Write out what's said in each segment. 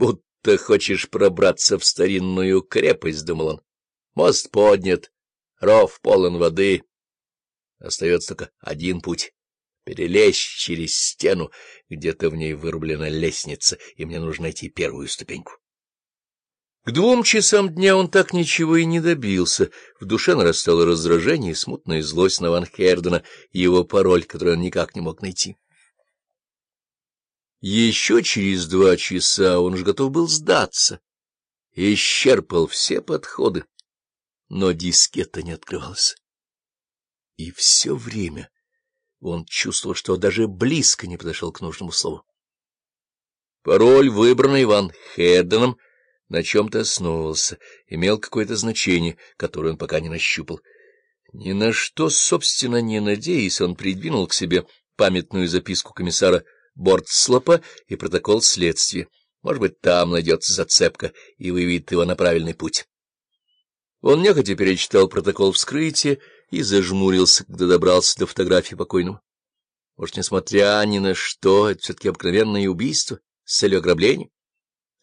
Будто хочешь пробраться в старинную крепость, — думал он. Мост поднят, ров полон воды. Остается только один путь — перелезть через стену. Где-то в ней вырублена лестница, и мне нужно найти первую ступеньку. К двум часам дня он так ничего и не добился. В душе нарастало раздражение и смутная злость на Ван Хердена и его пароль, который он никак не мог найти. Еще через два часа он уж готов был сдаться. Исчерпал все подходы, но дискета не открывалась. И все время он чувствовал, что даже близко не подошел к нужному слову. Пароль, выбранный Ван Херденом, — на чем-то основывался, имел какое-то значение, которое он пока не нащупал. Ни на что, собственно, не надеясь, он придвинул к себе памятную записку комиссара Бортслопа и протокол следствия. Может быть, там найдется зацепка и выведет его на правильный путь. Он нехотя перечитал протокол вскрытия и зажмурился, когда добрался до фотографии покойного. Может, несмотря ни на что, это все-таки обыкновенное убийство с целью ограбления?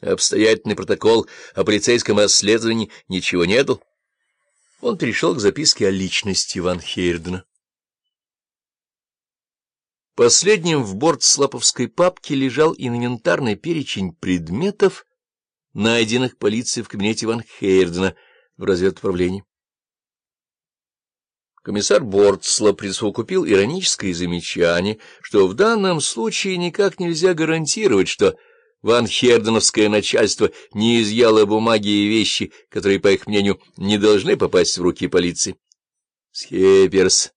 Обстоятельный протокол о полицейском расследовании ничего не дал. Он перешел к записке о личности Ван Хейрдена. Последним в борт слаповской папки лежал инвентарный перечень предметов, найденных полицией в кабинете Ван Хейрдена в разведуправлении. Комиссар Бортсла присовокупил ироническое замечание, что в данном случае никак нельзя гарантировать, что Ван Херденовское начальство не изъяло бумаги и вещи, которые, по их мнению, не должны попасть в руки полиции. Схеперс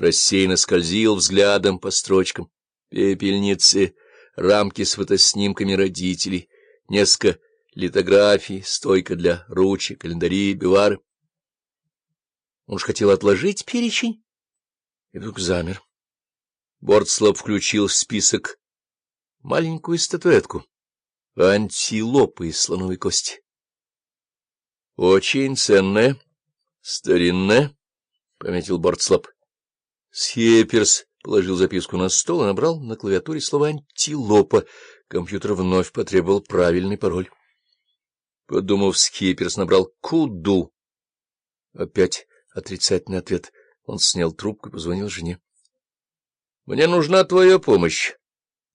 рассеянно скользил взглядом по строчкам. Пепельницы, рамки с фотоснимками родителей, несколько литографий, стойка для ручек, календари, бивары. Он уж хотел отложить перечень, и вдруг замер. Бортслоп включил в список маленькую статуэтку, антилопы из слоновой кости. Очень ценная, старинная, — пометил Бортслоп. Схепперс положил записку на стол и набрал на клавиатуре слово «антилопа». Компьютер вновь потребовал правильный пароль. Подумав, Скипперс набрал «Куду». Опять отрицательный ответ. Он снял трубку и позвонил жене. — Мне нужна твоя помощь.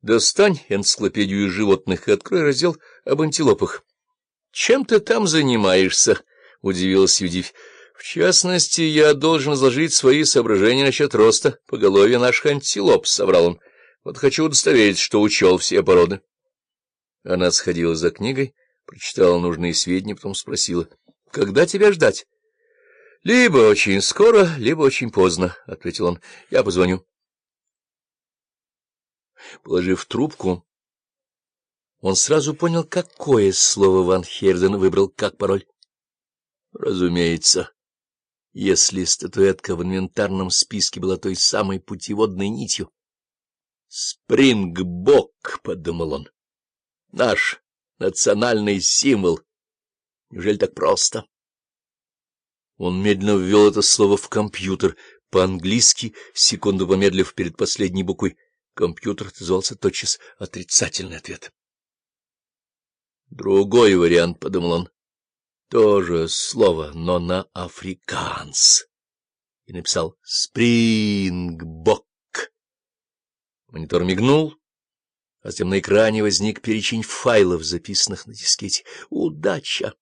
Достань энциклопедию животных и открой раздел об антилопах. — Чем ты там занимаешься? — удивилась Юдивь. — В частности, я должен изложить свои соображения насчет роста поголовья наших антилоп, — соврал он. Вот хочу удостоверить, что учел все породы. Она сходила за книгой, прочитала нужные сведения, потом спросила. — Когда тебя ждать? — Либо очень скоро, либо очень поздно, — ответил он. — Я позвоню. Положив трубку, он сразу понял, какое слово Ван Херден выбрал как пароль. Разумеется, если статуэтка в инвентарном списке была той самой путеводной нитью. «Спрингбок», — подумал он, — «наш национальный символ. Неужели так просто?» Он медленно ввел это слово в компьютер, по-английски, секунду помедлив перед последней буквой. Компьютер отозвался тотчас отрицательный ответ. Другой вариант, — подумал он, — тоже слово, но на африканс. И написал «Спрингбок». Монитор мигнул, а затем на экране возник перечень файлов, записанных на дискете. Удача!